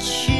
去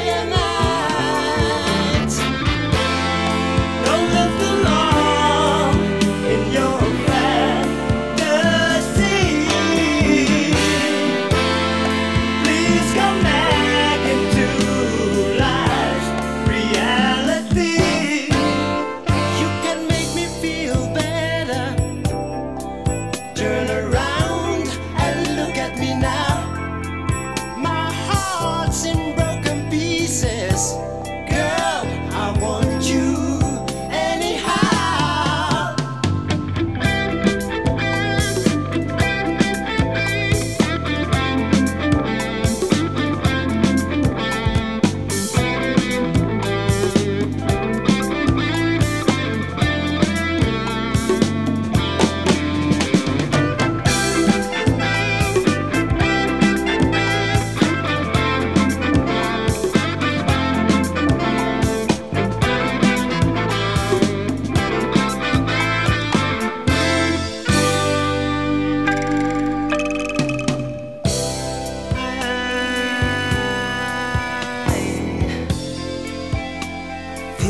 Hallelujah.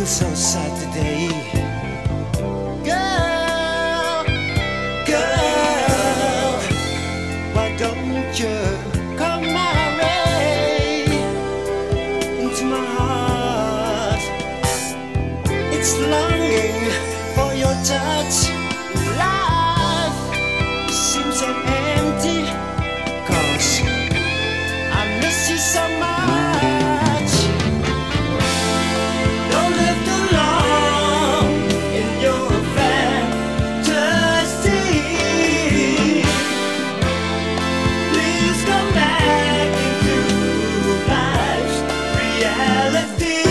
feel so sad today. Girl, girl, why don't you come my way into my heart? It's longing for your touch, love. ti